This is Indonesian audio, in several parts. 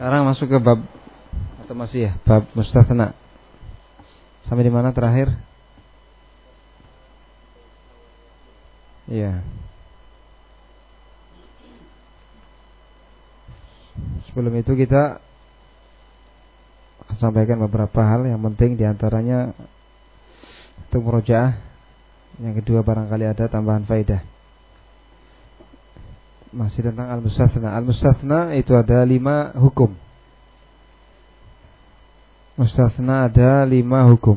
Sekarang masuk ke bab atau masih ya bab mustathna. Sampai di mana terakhir? Iya. Sebelum itu kita sampaikan beberapa hal yang penting di antaranya untuk. Yang kedua barangkali ada tambahan faedah masih tentang al-mustathna. Al-mustathna itu ada lima hukum. Mustathna ada lima hukum.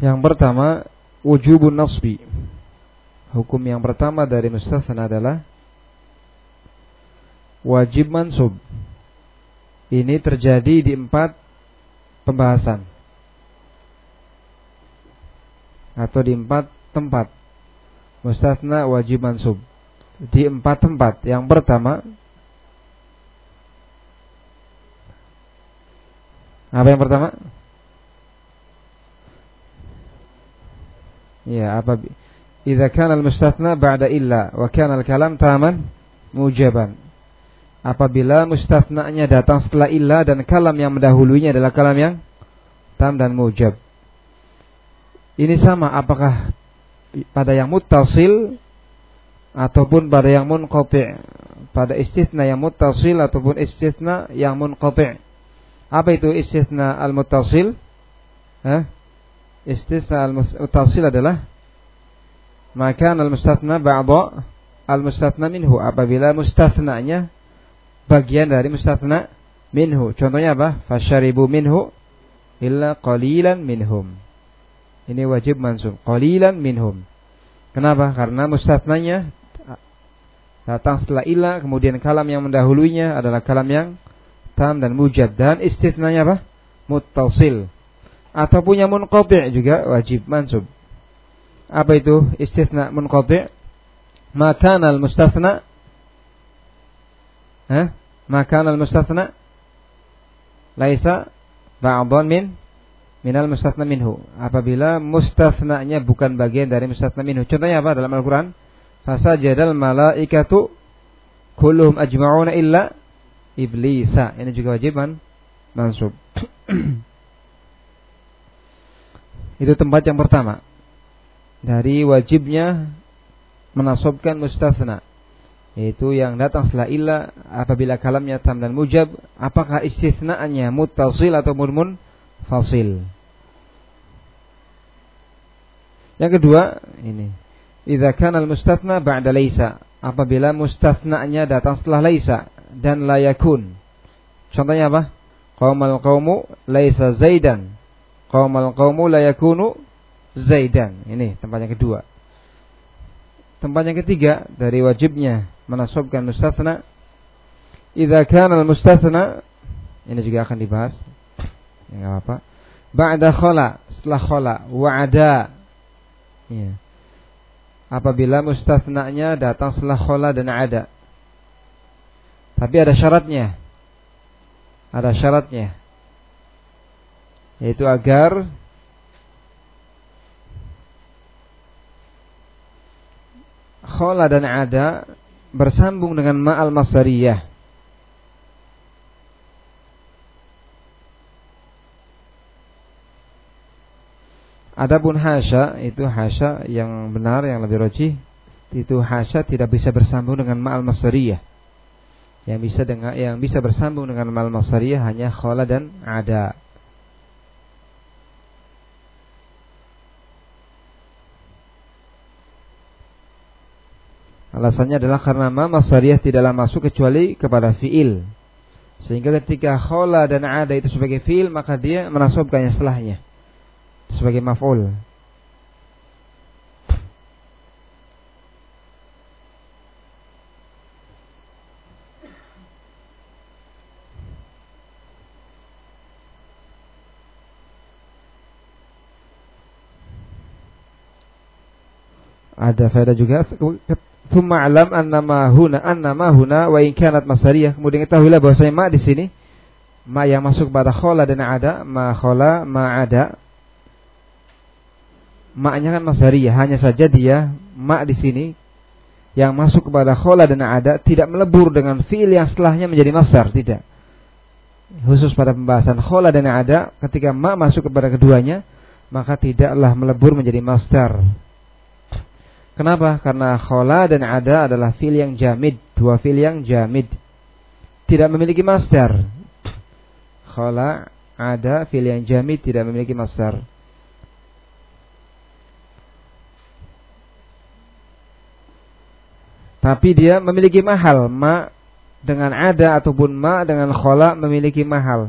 Yang pertama, wujubun nasbi. Hukum yang pertama dari mustathna adalah wajib mansub. Ini terjadi di empat pembahasan atau di empat tempat mustasna wajib mansub di empat tempat. Yang pertama apa yang pertama? Ya, apa Idza kana al-mustathna ba'da illa wa kana al-kalam taman mujaban. Apabila mustathnanya datang setelah illa dan kalam yang mendahulunya adalah kalam yang tam dan mujab. Ini sama apakah pada yang muttasil ataupun pada yang munqati' pada istithna yang muttasil ataupun istithna yang munqati' apa itu istithna al-muttasil? Hah? istithna al-muttasil adalah maka al-mustathna ba'da al-mustathna minhu. Apabila mustathnanya bagian dari mustathna minhu. Contohnya apa? Fasyaribu minhu illa qalilan minhum ini wajib mansub. Qalilan minhum. Kenapa? Karena mustatnanya datang setelah ila, kemudian kalam yang mendahulunya adalah kalam yang tam dan mujad dan istitnanya apa? Muttasil. Ataupun yang munqati' juga wajib mansub. Apa itu istithna munqati'? Maka al mustathna Hah? Maka al mustathna laisa ba'dhan min minal mustathna minhu. Apabila mustathnanya bukan bagian dari mustathna minhu. Contohnya apa dalam Al-Qur'an? Fasajadal malaikatu kulluhum ajma'una illa iblisa. Ini juga wajiban mansub. Itu tempat yang pertama. Dari wajibnya menasobkan mustathna yaitu yang datang setelah illa apabila kalamnya tam dan mujab apakah istithnaannya muttasil atau murmun fasil yang kedua ini idza kana al-mustathna ba'da laisa apabila mustathnanya datang setelah laisa dan layakun. Contohnya apa? Qaumal qaumu laisa zaidan. Qaumal qaumu layakunu zaidan. Ini tempat yang kedua. Tempat yang ketiga dari wajibnya menasabkan mustathna idza kana al-mustathna ini juga akan dibahas. Ya apa? Ba'da khala, setelah khala, wa'ada Ya. Apabila mustathnanya datang setelah khola dan ada. Tapi ada syaratnya. Ada syaratnya. Yaitu agar khola dan ada bersambung dengan ma'al masariyah. Adapun hasya itu hasya yang benar yang lebih roji itu hasya tidak bisa bersambung dengan ma'al masariyah. Yang bisa dengan yang bisa bersambung dengan ma'al masariyah hanya khala dan ada. Alasannya adalah karena ma masariyah tidaklah masuk kecuali kepada fiil. Sehingga ketika khala dan ada itu sebagai fiil maka dia menasabkannya setelahnya sebagai maf'ul. Ada faedah juga Thumma alam annama huna annama huna wa in kanat masariyah. Kemudian ketahuilah bahwasanya ma di sini ma yang masuk pada khola dan ada ma khola ma ada maknya kan masariyah hanya saja dia mak di sini yang masuk kepada khola dan ada tidak melebur dengan fiil yang setelahnya menjadi masdar, tidak. Khusus pada pembahasan khola dan ada, ketika ma masuk kepada keduanya, maka tidaklah melebur menjadi masdar. Kenapa? Karena khola dan ada adalah fiil yang jamid, dua fiil yang jamid. Tidak memiliki masdar. Khola, ada, fiil yang jamid tidak memiliki masdar. Tapi dia memiliki mahal. Ma dengan ada ataupun ma dengan khola memiliki mahal.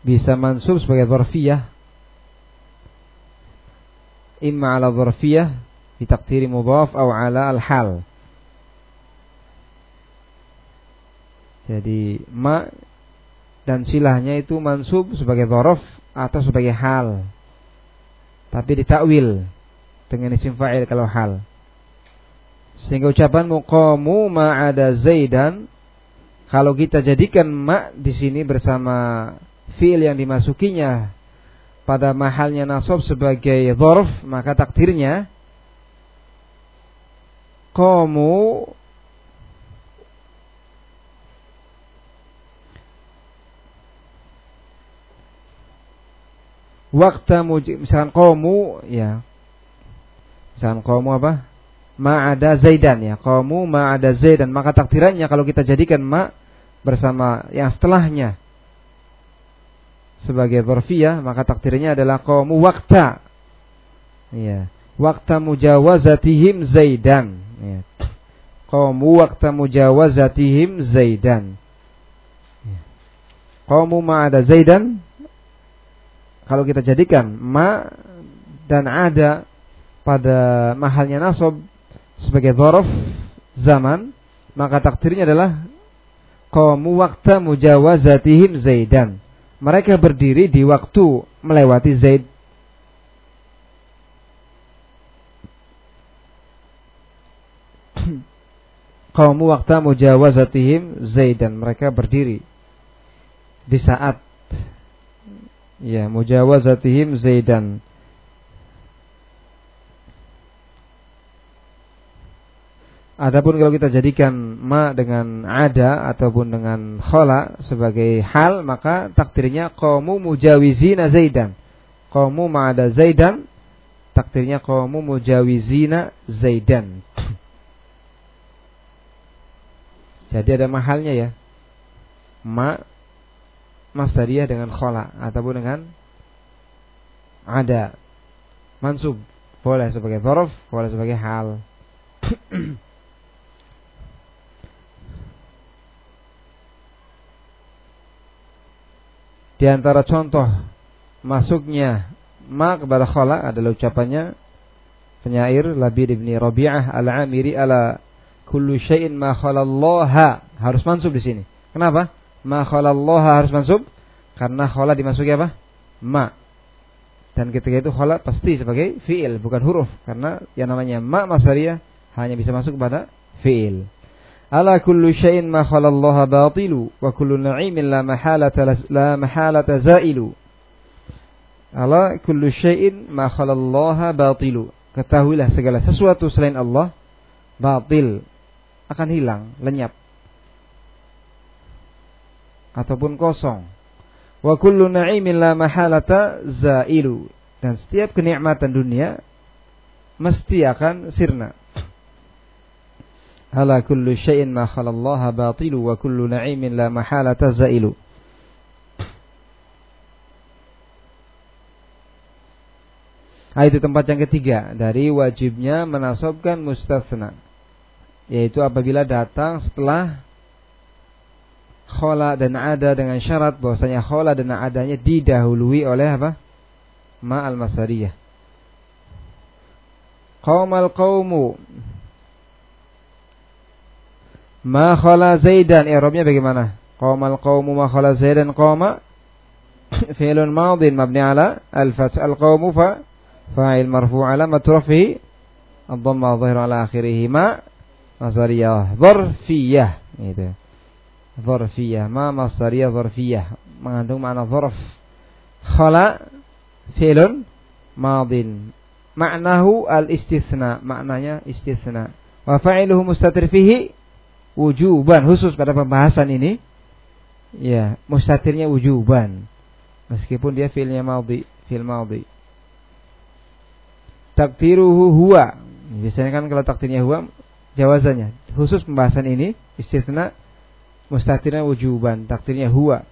Bisa mansub sebagai zarfiyah. Imma ala zarfiyah takdiri mudhaf atau ala al-hal. Jadi ma dan silahnya itu mansub sebagai zarf atau sebagai hal tapi ditakwil dengan isim fa'il kalau hal. Sehingga ucapan muqamu ma'ada zaidan kalau kita jadikan ma di sini bersama fiil yang dimasukinya pada mahalnya nasab sebagai dzarf maka takdirnya qamu waktu misalkan kaumu ya. Misalkan kaumu apa? Ma ada zaidan ya. Kaumu ma ada zaidan. Maka takdirannya kalau kita jadikan ma bersama yang setelahnya sebagai dzarfiyah maka takdirnya adalah kaumu wakta. Ya. Waktu mujawazatihim zaidan. Ya. Kaumu waktu mujawazatihim zaidan. Ya. ma ada zaidan kalau kita jadikan ma dan ada pada mahalnya nasab sebagai dhorof zaman maka takdirnya adalah qamu waqta mujawazatihim zaidan. Mereka berdiri di waktu melewati zaid. Qaumu waqta mujawazatihim zaidan. Mereka berdiri di saat Ya, mujawazatihim Zaidan. Adapun kalau kita jadikan ma dengan ada ataupun dengan khola sebagai hal maka takdirnya qaumu mujawizina Zaidan. Qaumu ma'ada Zaidan takdirnya qaumu mujawizina Zaidan. Jadi ada mahalnya ya. Ma masdariyah dengan khola ataupun dengan ada mansub boleh sebagai dhorof boleh sebagai hal di antara contoh masuknya ma kepada khola adalah ucapannya penyair Labid ibni Rabi'ah al-Amiri ala kullu syai'in ma khalallaha harus mansub di sini. Kenapa? Ma khalallaha harus masuk karena khala dimasuki apa? Ma. Dan ketika itu khala pasti sebagai fiil bukan huruf karena yang namanya ma masdariyah hanya bisa masuk kepada fiil. Ala kullu syai'in ma khalallaha batilu wa kullu na'imin la mahalata la mahalata zailu. Ala kullu syai'in ma khalallaha batilu. Ketahuilah segala sesuatu selain Allah batil akan hilang, lenyap ataupun kosong. Wa kullu na'imin la mahalata zailu. Dan setiap kenikmatan dunia mesti akan sirna. Ala kullu syai'in ma khalallaha batilu wa kullu na'imin la mahalata zailu. Nah, itu tempat yang ketiga dari wajibnya menasobkan mustafna yaitu apabila datang setelah khola dan ada dengan syarat bahwasanya khola dan adanya didahului oleh apa? Ma al masariyah. Qaumal qaumu. Ma khala Zaidan. I'rabnya bagaimana? Qaumal qaumu ma khala Zaidan qauma fi'lun madin mabni ala al-fath. Al-qaumu fa fa'il marfu' ala matrafihi ad-dhamma dhahir ala akhirih ma masariyah. Dharfiyah itu Zorfiyah Ma masdariyah zorfiyah Mengandung makna zorf Khala Fi'lun madin. Maknahu al-istithna, maknanya istithna. Wa fa'iluhu mustatir fihi wujuban khusus pada pembahasan ini. Ya, mustatirnya wujuban. Meskipun dia fiilnya madhi, fiil madhi. Takdiruhu huwa. Biasanya kan kalau takdirnya huwa jawazannya. Khusus pembahasan ini istithna mustatirnya wujuban, takdirnya huwa.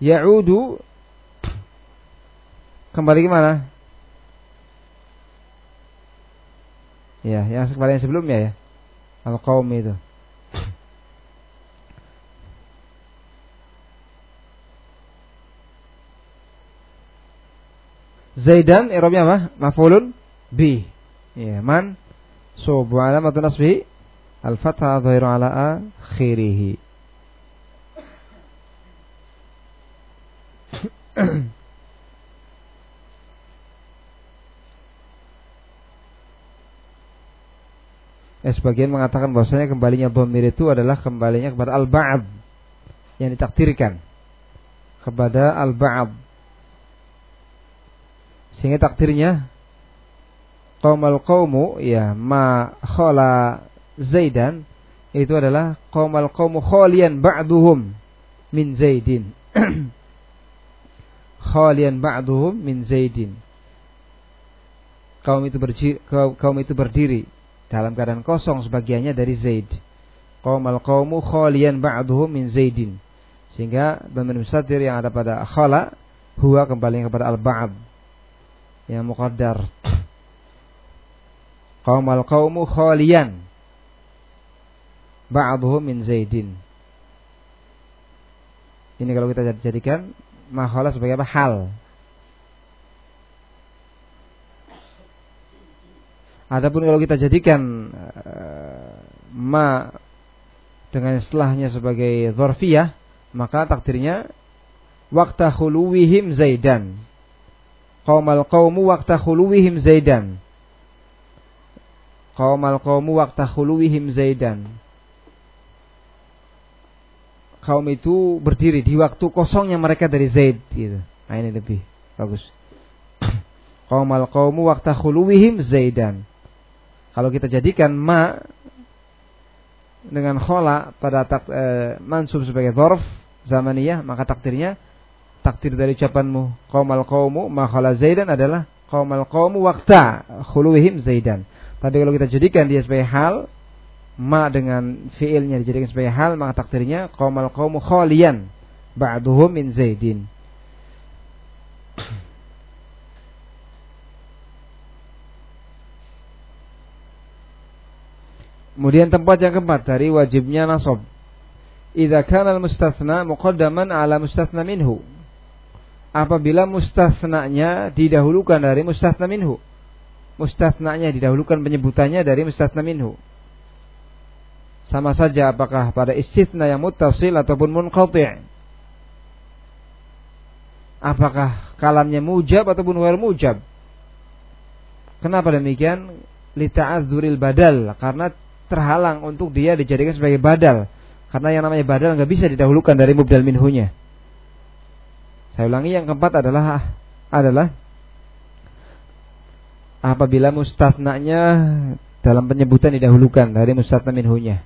Ya'udu kembali ke mana? Ya, yang kembali yang sebelumnya ya. Al-qaum itu. Zaidan i'rabnya apa? Maf'ulun bi. Ya, man sub wa alamatu nasbihi al-fathah dhahiru ala akhirih. Ya, sebagian mengatakan bahwasanya kembalinya dhamir itu adalah kembalinya kepada al-ba'd yang ditakdirkan kepada al-ba'd. Sehingga takdirnya qaumal qaumu ya ma khala Zaidan itu adalah qaumal qaumu khalian ba'duhum min Zaidin. khalian ba'duhum min Zaidin. Kaum itu berdiri, kaum itu berdiri dalam keadaan kosong sebagiannya dari Zaid. Qaumal qaumu khalian ba'duhum min Zaidin. Sehingga dhamir mustatir yang ada pada khala huwa kembali kepada al-ba'd yang muqaddar. Qaumal qaumu khalian ba'duhum min Zaidin. Ini kalau kita jadikan makhala sebagai apa? Hal. Adapun kalau kita jadikan uh, ma dengan setelahnya sebagai dzarfiyah, maka takdirnya waqta khuluwihim Zaidan. Qaumal qaumu waqta khuluwihim Zaidan. Qaumal qaumu waqta khuluwihim Zaidan. Kaum itu berdiri di waktu kosongnya mereka dari Zaid gitu. Nah ini lebih bagus. Qaumal qaumu waqta khuluwihim Zaidan kalau kita jadikan ma dengan khola pada tak, e, mansub sebagai dhorf zamaniyah maka takdirnya takdir dari ucapanmu qaumal qaumu ma khala zaidan adalah qaumal qaumu waqta khuluhim zaidan. Tapi kalau kita jadikan dia sebagai hal ma dengan fiilnya dijadikan sebagai hal maka takdirnya qaumal qaumu khalian ba'duhum min zaidin. Kemudian tempat yang keempat dari wajibnya nasab. Idza kana al-mustathna muqaddaman ala mustathna minhu. Apabila mustathnanya didahulukan dari mustathna minhu. Mustathnanya didahulukan penyebutannya dari mustathna minhu. Sama saja apakah pada istithna yang muttasil ataupun munqati'. Apakah kalamnya mujab ataupun wal mujab? Kenapa demikian? Lita'adzuril badal karena terhalang untuk dia dijadikan sebagai badal. Karena yang namanya badal nggak bisa didahulukan dari mubdal minhunya. Saya ulangi yang keempat adalah adalah apabila mustatnanya dalam penyebutan didahulukan dari mustatna minhunya.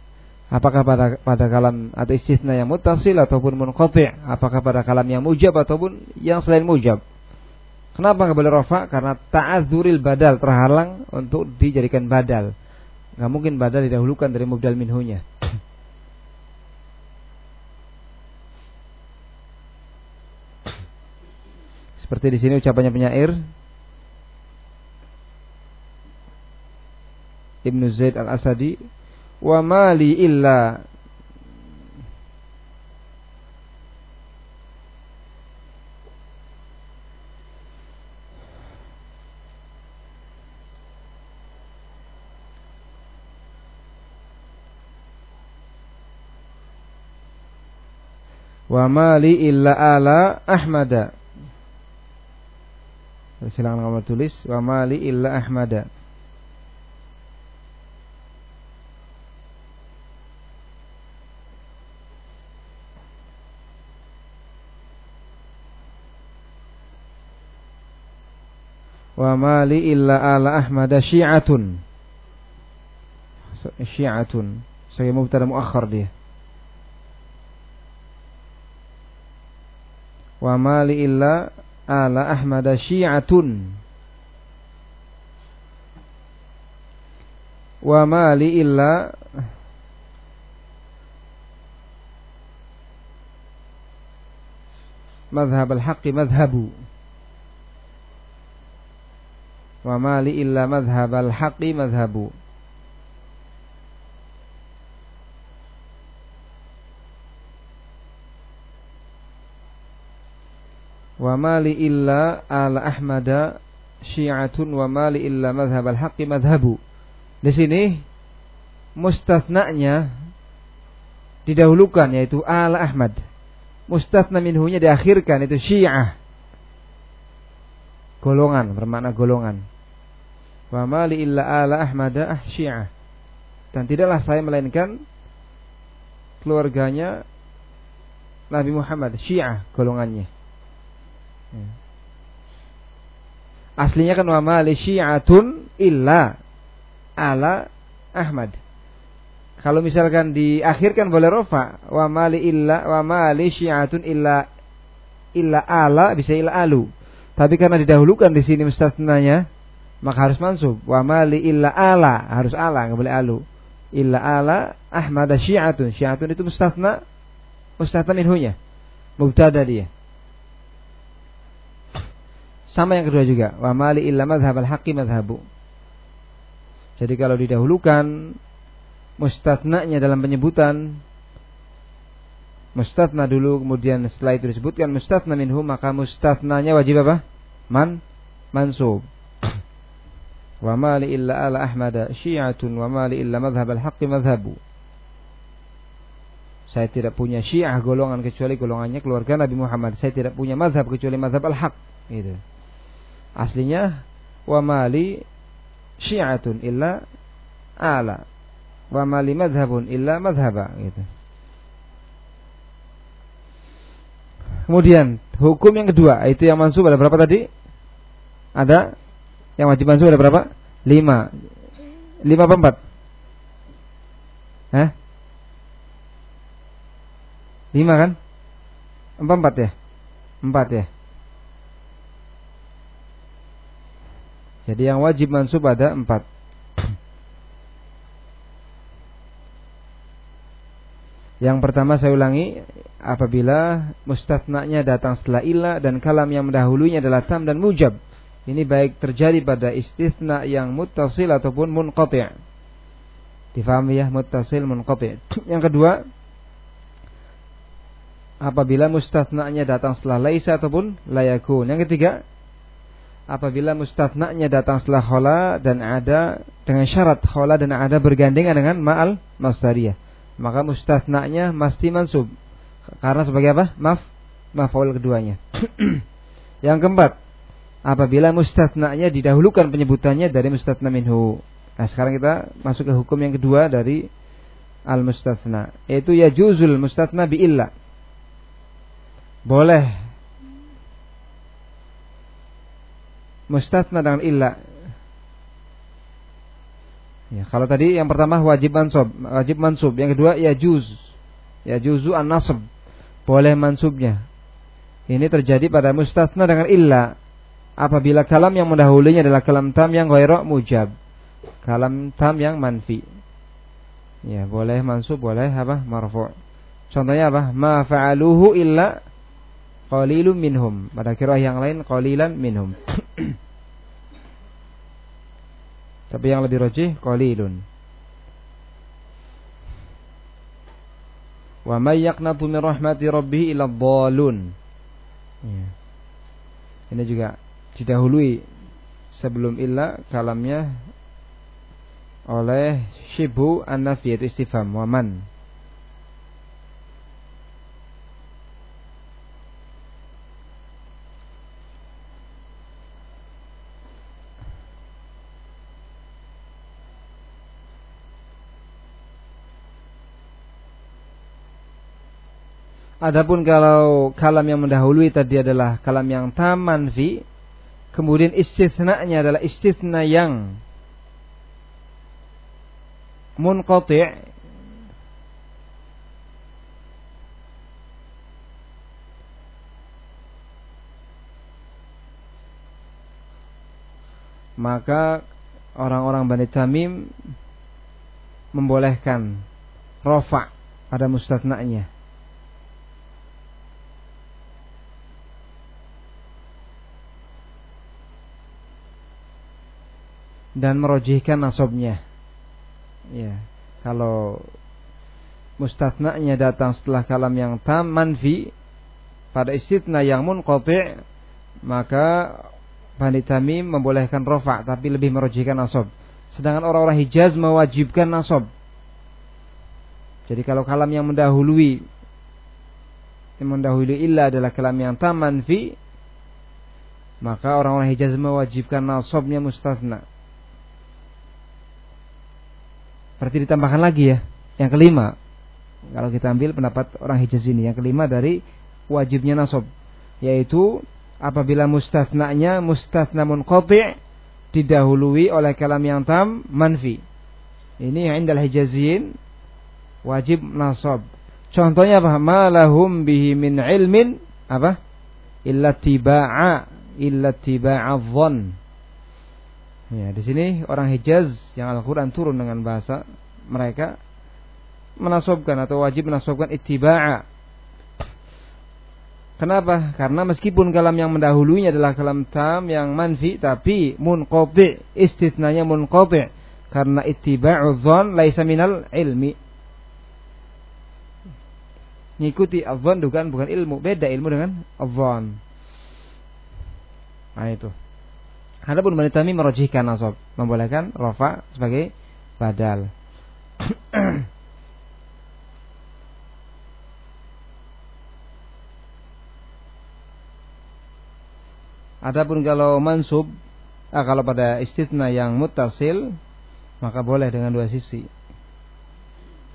Apakah pada pada kalam atau istithna yang mutasil ataupun munqati'? Apakah pada kalam yang mujab ataupun yang selain mujab? Kenapa nggak boleh rofa? Karena ta'adzuril badal terhalang untuk dijadikan badal. Nggak mungkin badal didahulukan dari mubdal minhunya. Seperti di sini ucapannya penyair Ibnu Zaid Al-Asadi, "Wa mali illa. Wa mali illa ala ahmada. Silakan kamu tulis. Wa mali illa ahmada Wa mali illa ala Ahmad syi'atun. Syi'atun. Saya mubtada muakhar dia. Wa mali illa ala Ahmad syi'atun. Wa mali illa madhab al-haqqi madhabu wa ma li illa madhhab al-haqqi madhhabu. Wa ma li illa ala ahmada syi'atun wa ma li illa madhhab al-haqqi madhhabu. Di sini mustathnanya didahulukan yaitu ala Ahmad. Mustathna minhunya diakhirkan itu syiah. Golongan bermakna golongan Wa mali illa ala Ahmada ah Syiah. Dan tidaklah saya melainkan keluarganya Nabi Muhammad Syiah golongannya. Ya. Aslinya kan wa mali syi'atun illa ala Ahmad. Kalau misalkan diakhirkan boleh rofa wa mali illa wa mali syi'atun illa illa ala bisa illa alu. Tapi karena didahulukan di sini mustatnanya maka harus mansub. Wa mali illa ala. Harus ala nggak boleh alu. Illa ala ahmad syi'atun. Syi'atun itu mustathna mustathna minhunya. Mubtada dia. Sama yang kedua juga. Wa mali illa madhhab al haqqi madhhabu. Jadi kalau didahulukan mustathnanya dalam penyebutan mustathna dulu kemudian setelah itu disebutkan mustathna minhu maka mustathnanya wajib apa? Man mansub Wa ma illa ala Ahmad syi'atun wa ma illa madhhab al-haqq madhhabu. Saya tidak punya syiah golongan kecuali golongannya keluarga Nabi Muhammad. Saya tidak punya madhab kecuali madhab al-haq. Gitu. Aslinya wa mali syi'atun illa ala wa mali madhabun illa madhaba gitu. Kemudian hukum yang kedua itu yang mansub ada berapa tadi? Ada yang wajib mansub ada berapa? Lima. Lima apa empat? Hah? Lima kan? Empat empat ya? Empat ya? Jadi yang wajib mansub ada empat. Yang pertama saya ulangi apabila mustatnanya datang setelah ilah dan kalam yang mendahulunya adalah tam dan mujab. Ini baik terjadi pada istithna yang muttasil ataupun munqati'. Difahami ya muttasil munqati'. Yang kedua, apabila mustathna'nya datang setelah laisa ataupun layakun. Yang ketiga, apabila mustathna'nya datang setelah khola dan ada dengan syarat khola dan ada bergandengan dengan ma'al masdariyah. Maka mustathna'nya mesti mansub. Karena sebagai apa? Maf, maf'ul keduanya. Yang keempat, apabila mustatnanya didahulukan penyebutannya dari mustatna minhu. Nah, sekarang kita masuk ke hukum yang kedua dari al mustatna, yaitu ya juzul mustatna bi illa. Boleh mustatna dengan illa. Ya, kalau tadi yang pertama wajib mansub, wajib mansub. Yang kedua ya juz. Ya juzu an nasb. Boleh mansubnya. Ini terjadi pada mustatna dengan illa apabila kalam yang mendahulunya adalah kalam tam yang ghairah mujab. Kalam tam yang manfi. Ya, boleh mansub, boleh apa? marfu'. Contohnya apa? Ma fa'aluhu illa qalilun minhum. Pada kira yang lain qalilan minhum. Tapi yang lebih rajih qalilun. Wa may yaqnatu min rahmati rabbih illa dhalun. Ya. Ini juga didahului sebelum illa kalamnya oleh syibu an-nafi yaitu istifham waman. Adapun kalau kalam yang mendahului tadi adalah kalam yang taman fi kemudian istisnanya adalah istisna yang munqati' maka orang-orang Bani Tamim membolehkan rofa pada mustatna'nya. Dan merojihkan nasobnya. Ya, kalau mustatna'nya datang setelah kalam yang tam manfi pada istitna yang munqati' maka Bani Tamim membolehkan rofa tapi lebih merojihkan nasob. Sedangkan orang-orang Hijaz mewajibkan nasob. Jadi kalau kalam yang mendahului yang mendahului illa adalah kalam yang taman fi maka orang-orang Hijaz mewajibkan nasobnya mustafna. Berarti ditambahkan lagi ya. Yang kelima. Kalau kita ambil pendapat orang Hijaz ini. Yang kelima dari wajibnya nasob. Yaitu apabila mustafna'nya mustafna munqati' didahului oleh kalam yang tam manfi. Ini yang indal hijazin wajib nasab. Contohnya apa? Ma lahum bihi min ilmin apa? Illa tiba'a illa tiba'a dhann. Ya, di sini orang Hijaz yang Al-Qur'an turun dengan bahasa mereka menasobkan atau wajib menasobkan ittiba'a Kenapa? Karena meskipun kalam yang mendahulunya adalah kalam tam yang manfi tapi munqati istitnanya munqati karena ittiba'u dzan laisa minal ilmi. Ngikuti adzan bukan bukan ilmu, beda ilmu dengan adzan. Nah itu. Adapun Bani Tamim merojihkan nasab, membolehkan rafa sebagai badal. Adapun kalau mansub, ah, kalau pada istitna yang mutasil, maka boleh dengan dua sisi.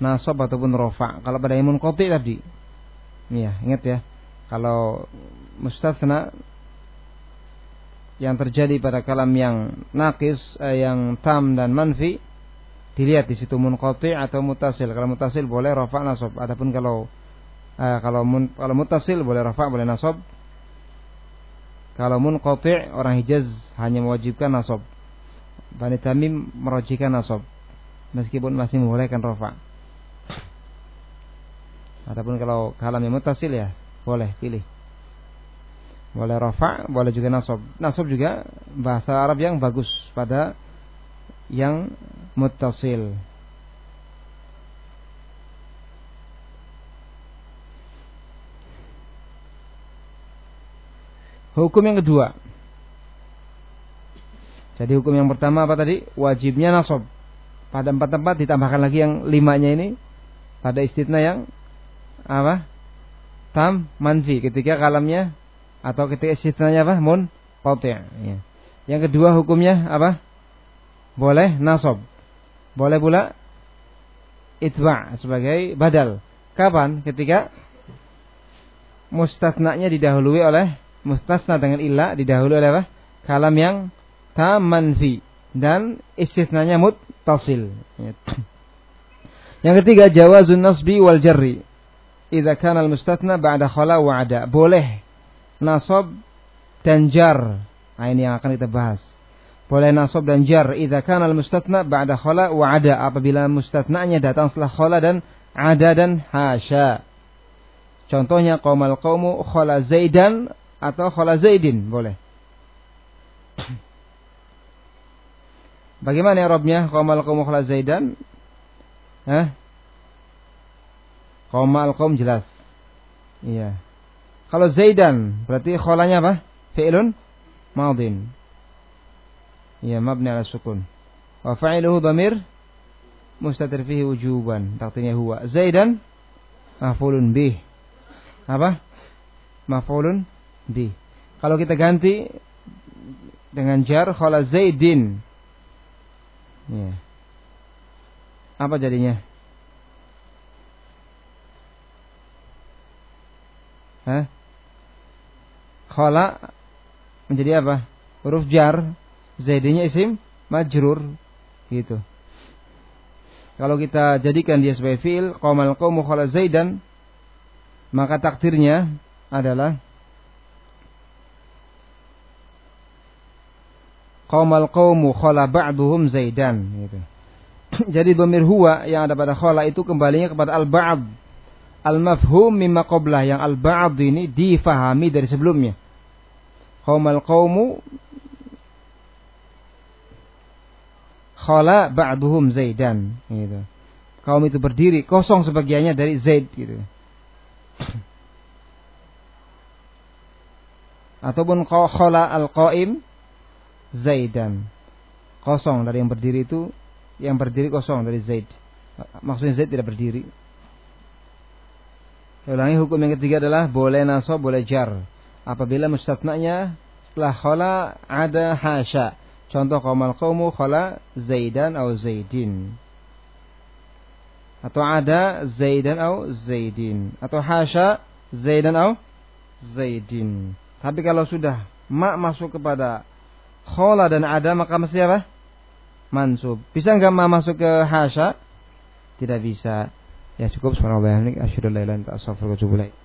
Nasab ataupun rofa. Kalau pada imun koti tadi, ya ingat ya. Kalau mustathna yang terjadi pada kalam yang nakis, eh, yang tam dan manfi, dilihat di situ munqati atau mutasil. Kalau mutasil boleh rofa nasab. Adapun kalau eh, kalau mun, kalau mutasil boleh rofa boleh nasab. Kalau munqati' orang Hijaz hanya mewajibkan nasab. Bani Tamim merojikan nasab. Meskipun masih membolehkan rafa. Ataupun kalau kalam yang mutasil ya boleh pilih. Boleh rafa, boleh juga nasab. Nasab juga bahasa Arab yang bagus pada yang mutasil. Hukum yang kedua. Jadi hukum yang pertama apa tadi? Wajibnya nasab. Pada empat tempat ditambahkan lagi yang limanya ini. Pada istitna yang apa? Tam manfi ketika kalamnya atau ketika istitnanya apa? Mun qati'. Ya. Yang kedua hukumnya apa? Boleh nasab. Boleh pula itba sebagai badal. Kapan? Ketika mustatnanya didahului oleh mustasna dengan illa didahului oleh apa? Kalam yang tam manfi dan istisnanya muttasil. Yang ketiga jawazun nasbi wal jarri. Idza kana al mustathna ba'da khala wa ada. Boleh nasab dan jar. Nah, ini yang akan kita bahas. Boleh nasab dan jar idza kana al mustathna ba'da khala wa ada apabila mustatnanya datang setelah khala dan ada dan hasya. Contohnya qaumal qaumu khala zaidan atau khala Zaidin boleh. Bagaimana ya Robnya? Qomal qawmu khala Zaidan? Hah? Qomal qawm jelas. Iya. Kalau Zaidan berarti kholanya apa? Fi'lun madin. Iya, mabni ala sukun. Wa fa'iluhu dhamir mustatir fihi wujuban. Takdirnya huwa. Zaidan maf'ulun bih. Apa? Maf'ulun bi. Kalau kita ganti dengan jar khala Zaidin. Ya. Apa jadinya? Hah? Khala menjadi apa? huruf jar, Zaidnya isim majrur gitu. Kalau kita jadikan dia sebagai fiil, qaumal qaumu khala Zaidan, maka takdirnya adalah qaumal qaumu khala ba'duhum Zaidan gitu. Jadi domir huwa yang ada pada khala itu kembalinya kepada al-ba'd. Al-mafhum mimma qablah yang al-ba'd ini difahami dari sebelumnya. Qaumal qaumu khala ba'duhum Zaidan gitu. Kaum itu berdiri kosong sebagiannya dari Zaid gitu. Ataupun khala al-qaim Zaidan. Kosong dari yang berdiri itu yang berdiri kosong dari Zaid. Maksudnya Zaid tidak berdiri. Ulangi hukum yang ketiga adalah boleh nasab, boleh jar. Apabila mustatnanya setelah khala ada hasya. Contoh kaumal kaumu khala Zaidan atau Zaidin. Atau ada Zaidan atau Zaidin. Atau hasya Zaidan atau Zaidin. Tapi kalau sudah ma masuk kepada khala dan ada maka mesti apa? Mansub. Bisa nggak ma masuk ke hasya? Tidak bisa. Ya cukup subhanallah. Asyhadu an la ilaha illa wa.